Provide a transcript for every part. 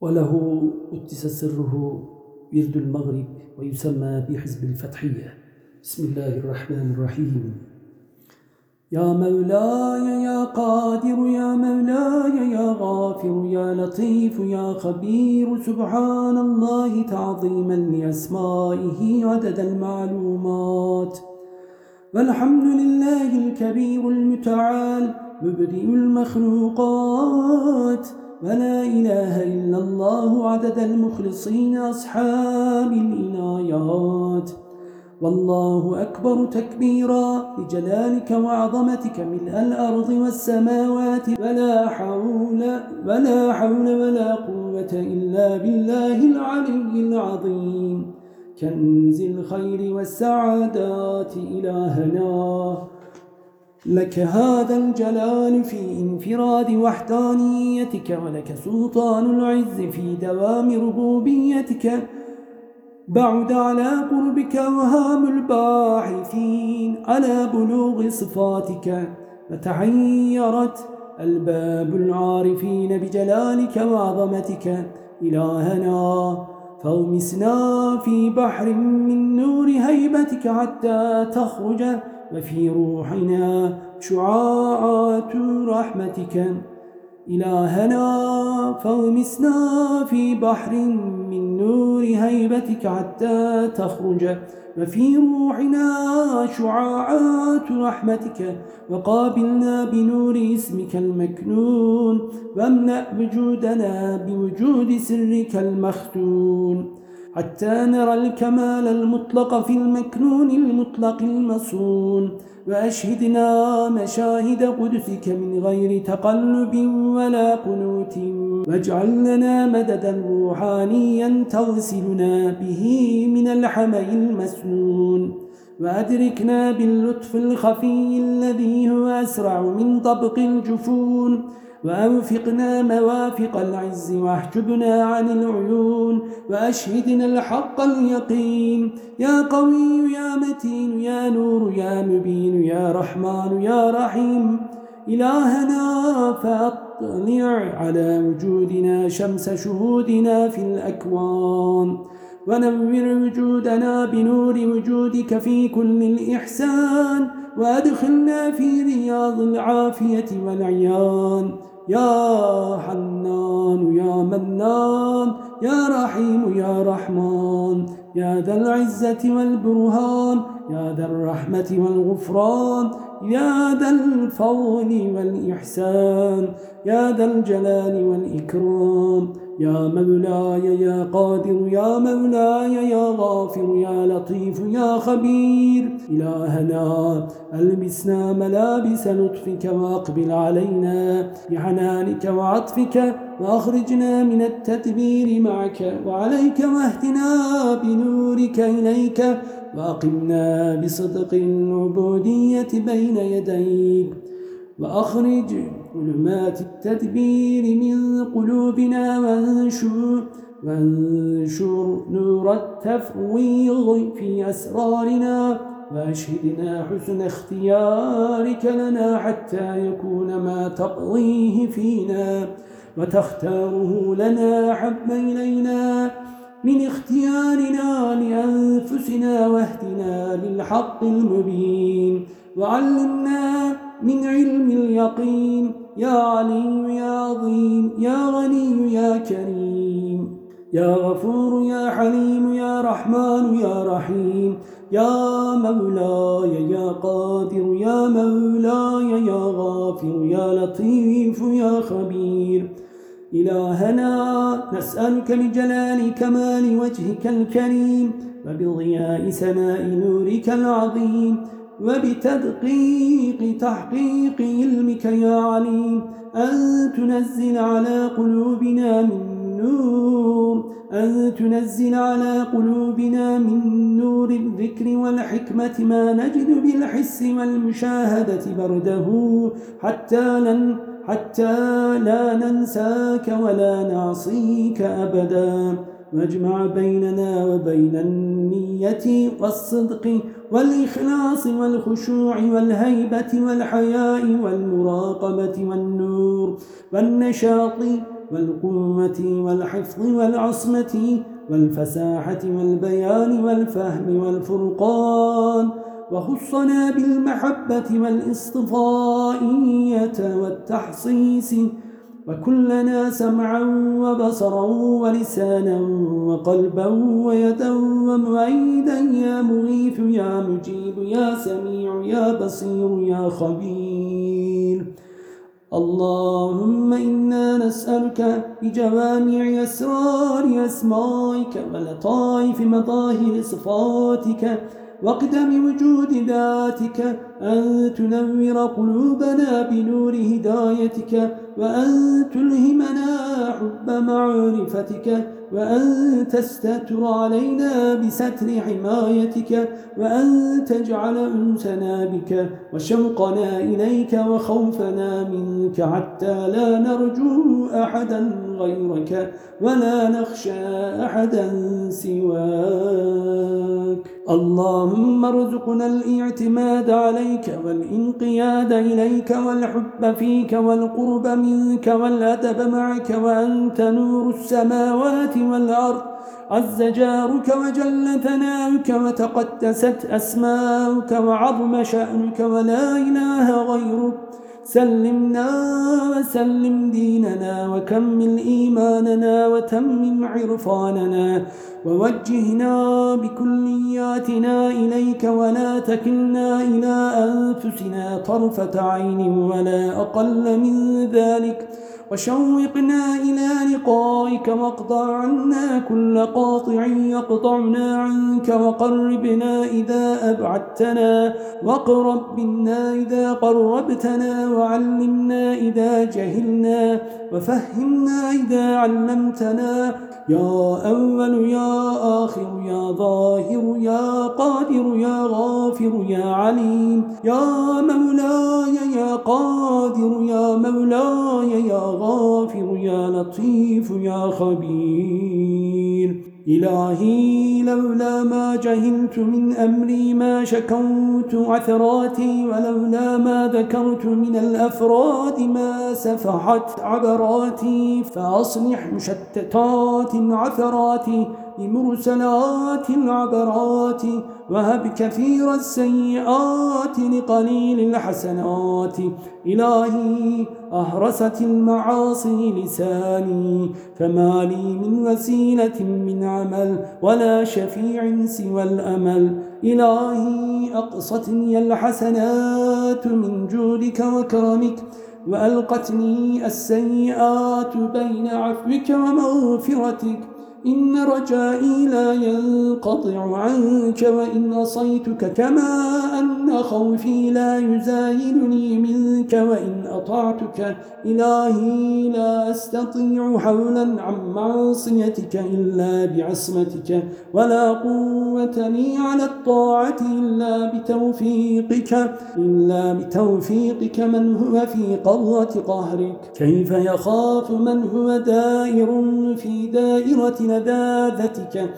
وله أتس سره ورد المغرب ويسمى بحزب الفتحية. بسم الله الرحمن الرحيم. يا مولاي يا قادر يا مولاي يا غافر يا لطيف يا خبير سبحان الله تعظيما لأسمائه عدد المعلومات. والحمد لله الكبير المتعال مبدئ المخلوقات. ولا إله إلا الله عدد المخلصين أصحاب الإنايات. والله أكبر تكبيرا لجلالك وعظمتك ملء الأرض والسماوات. ولا حول ولا حول ولا قوة إلا بالله العلي العظيم. كنز الخير والسعادات إلهنا. لك هذا الجلال في انفراد وحدانيتك ولك سلطان العز في دوام ربوبيتك. بعد على قربك وهام الباحثين على بلوغ صفاتك. فتحيرت الباب العارفين بجلالك وعظمتك. إلهنا فومسنا في بحر من نور هيبتك حتى تخرج. وفي روحنا شعاعات رحمتك. إلهنا فومسنا في بحر من نور هيبتك حتى تخرج. وفي روحنا شعاعات رحمتك. وقابلنا بنور اسمك المكنون. واملأ وجودنا بوجود سرك المختون. حتى نرى الكمال المطلق في المكنون المطلق المصون وأشهدنا مشاهد قدسك من غير تقلب ولا قنوت واجعل لنا مددا روحانيا تغسلنا به من الحمي المسنون وأدركنا باللطف الخفي الذي هو أسرع من طبق الجفون وأنفقنا موافق العز واحجبنا عن العيون وأشهدنا الحق اليقين. يا قوي يا متين يا نور يا مبين يا رحمن يا رحيم. إلهنا فأطلع على وجودنا شمس شهودنا في الأكوان. ونور وجودنا بنور وجودك في كل الإحسان. وأدخلنا في رياض العافية والعيان. يا حنان يا منان يا رحيم يا رحمن يا ذا العزة والبرهان يا ذا الرحمة والغفران يا ذا الفضل والإحسان يا ذا الجلال والإكرام. يا مولاي يا قادر يا مولاي يا غافر يا لطيف يا خبير. إلهنا ألبسنا ملابس لطفك وأقبل علينا بحنانك وعطفك وأخرجنا من التدبير معك. وعليك واهدنا بنورك إليك وأقمنا بصدق العبودية بين يديك. وأخرج ظلمات التدبير من قلوبنا وانشر, وانشر نور التفويض في أسرارنا وأشهدنا حسن اختيارك لنا حتى يكون ما تقضيه فينا وتختاره لنا حب إلينا من اختيارنا لأنفسنا واهدنا للحق المبين وعلمنا من علم اليقين. يا علي يا عظيم يا غني يا كريم. يا غفور يا حليم يا رحمن يا رحيم. يا مولاي يا قادر يا مولاي يا غافر يا لطيف يا خبير. إلهنا نسألك بجلال كمال وجهك الكريم. وبضياء سماء نورك العظيم. وبتدقيق تحقيق علمك يا عليم أن تنزل على قلوبنا من نور أن تنزل على قلوبنا من نور الذكر والحكمة ما نجد بالحس والمشاهدة برده حتى لن حتى لا ننساك ولا نعصيك أبدا. واجمع بيننا وبين النية والصدق والإخلاص والخشوع والهيبة والحياء والمراقبة والنور والنشاط والقوة والحفظ والعصمة والفساحة والبيان والفهم والفرقان وخصنا بالمحبة والاصطفائية والتحصيص وكلنا سمعا وبصرا ولسانا وقلبا ويدا ومعيدا. يا مغيث يا مجيب يا سميع يا بصير يا خبير. اللهم إنا نسألك بجوامع أسرار أسمائك ولطائف مظاهر صفاتك وقدم وجود ذاتك أن تنور قلوبنا بنور هدايتك وأن تلهمنا حب معرفتك وأن تستتر علينا بستر حمايتك وأن تجعل أنسنا بك وشوقنا إليك وخوفنا منك حتى لا نرجو أحدا غيرك ولا نخشى أحدا سواك. اللهم ارزقنا الاعتماد عليك والانقياد إليك والحب فيك والقرب منك والأدب معك وأنت نور السماوات والأرض. عز جارك وجل ثناؤك وتقدست أسماؤك وعظم شأنك ولا إله غيرك. سلمنا وسلم ديننا وكمل إيماننا وتمم عرفاننا. ووجهنا بكلياتنا إليك ولا تكلنا إلى أنفسنا طرفة عين ولا أقل من ذلك وشوقنا إلى لقائك واقطع عنا كل قاطع يقطعنا عنك وقربنا إذا أبعدتنا واقرب منا إذا قربتنا وعلمنا إذا جهلنا وفهمنا إذا علمتنا يا أول يا آخر يا ظاهر يا قادر يا غافر يا عليم يا مولاي يا قادر يا مولاي يا غافر يا لطيف يا خبير. إلهي لولا ما جهلت من أمري ما شكوت عثراتي ولولا ما ذكرت من الأفراد ما سفحت عبراتي فأصلح مشتتات عثراتي. بمرسلات العبرات وهب كثير السيئات لقليل الحسنات. إلهي أهرست المعاصي لساني فما لي من وسيلة من عمل ولا شفيع سوى الأمل. إلهي أقصتني الحسنات من جودك وكرمك وألقتني السيئات بين عفوك ومغفرتك. إن رجائي لا ينقطع عنك وإن أصيتك كما أن خوفي لا يزايلني منك وإن أطعتك إلهي لا أستطيع حولا عن معصيتك إلا بعصمتك ولا قوة لي على الطاعة إلا بتوفيقك إلا بتوفيقك من هو في قرة قهرك. كيف يخاف من هو دائر في دائرة لذاذتك؟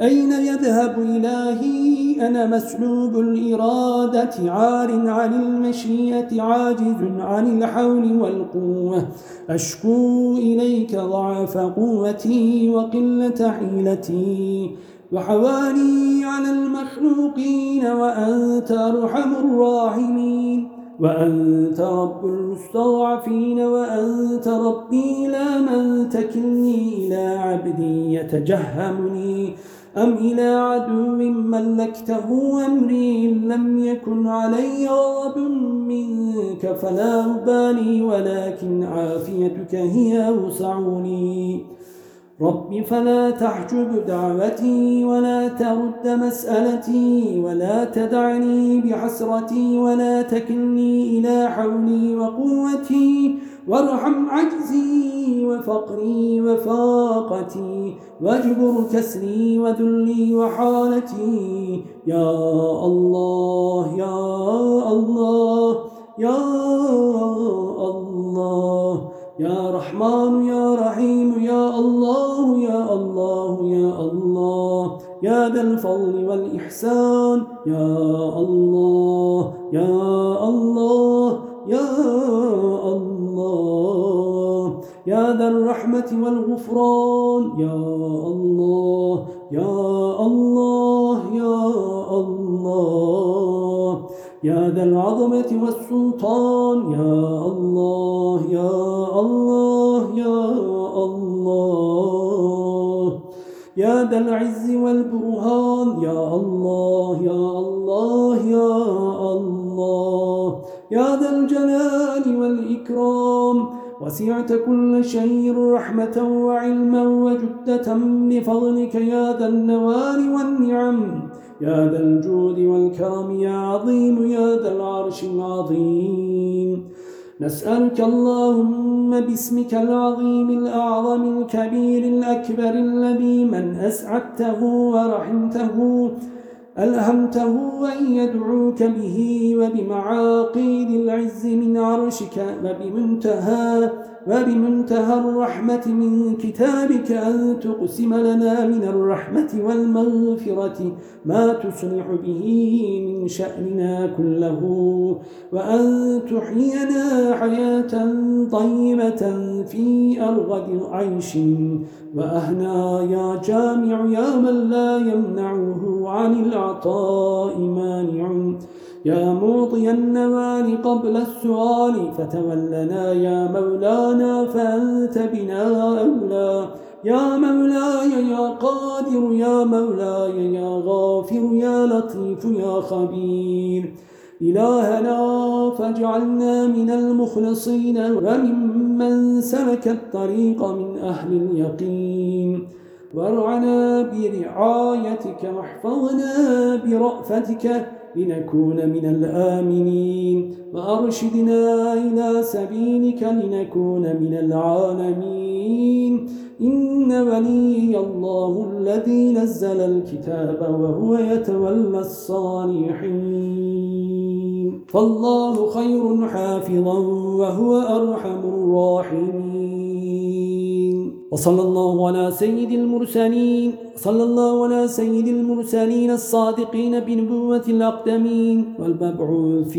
أين يذهب إلهي؟ أنا مسلوب الإرادة عار عن المشيئة عاجز عن الحول والقوة. أشكو إليك ضعف قوتي وقلة حيلتي. وحواني على المخلوقين وأنت أرحم الراحمين. وأنت رب المستضعفين وأنت ربي لا من تكلني إلى عبدي يتجهمني. أم إلى عدو ملكته أمري إن لم يكن علي غضب منك فلا أبالي ولكن عافيتك هي أوسعني. رب فلا تحجب دعوتي ولا ترد مسألتي ولا تدعني بحسرتي ولا تكلني إلى حولي وقوتي وارحم عجزي وفقري وفاقتي واجبر كسري وذلي وحالتي يا الله يا الله يا الله يا رحمن يا يا ذا الفضل والإحسان يا الله يا الله يا الله. يا ذا الرحمة والغفران يا الله يا الله يا الله. يا ذا العظمة والسلطان يا الله يا الله. يا ذا العز والبرهان يا الله يا الله يا الله. يا ذا الجلال والإكرام وسعت كل شيء رحمة وعلما وجدت بفضلك يا ذا النوال والنعم. يا ذا الجود والكرم يا عظيم يا ذا العرش العظيم. نسألك اللهم باسمك العظيم الأعظم الكبير الأكبر الذي من أسعدته ورحمته ألهمته أن يدعوك به وبمعاقيد العز من عرشك وبمنتهى وبمنتهى الرحمة من كتابك أن تقسم لنا من الرحمة والمغفرة ما تصلح به من شأننا كله وأن تحيينا حياة طيبة في أرغد عيش وأهنا يا جامع يا من لا يمنعه عن العطاء مانع. يا موطي النوال قبل السؤال فتولنا يا مولانا فأنت بنا أولى يا مولاي يا قادر يا مولاي يا غافر يا لطيف يا خبير. إلهنا فاجعلنا من المخلصين وممن سلك الطريق من أهل اليقين. وارعنا برعايتك واحفظنا برأفتك لنكون من الآمنين. وأرشدنا إلى سبيلك لنكون من العالمين. إن ولي الله الذي نزل الكتاب وهو يتولى الصالحين. فالله خير حافظا وهو أرحم الراحمين. وصلى الله على سيد المرسلين. صلى الله على سيد المرسلين الصادقين بنبوة الأقدمين والمبعوث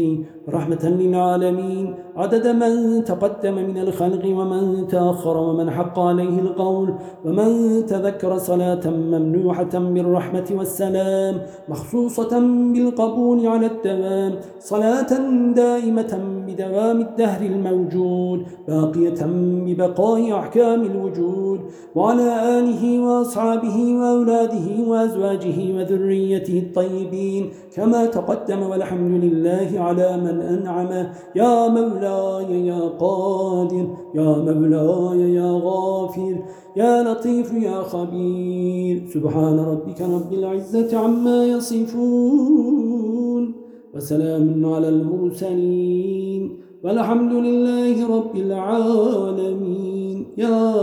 رحمة للعالمين. عدد من تقدم من الخلق ومن تأخر ومن حق عليه القول ومن تذكر صلاة ممنوحة بالرحمة والسلام مخصوصة بالقبول على الدوام صلاة دائمة بدوام الدهر الموجود باقية ببقاء أحكام الوجود وعلى آله وأصحابه وأولاده وأزواجه وذريته الطيبين كما تقدم والحمد لله على من أنعم. يا مولاي يا قادر يا مولاي يا غافر يا لطيف يا خبير. سبحان ربك رب العزة عما يصفون. وسلام على المرسلين. والحمد لله رب العالمين. يا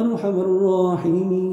أرحم الراحمين.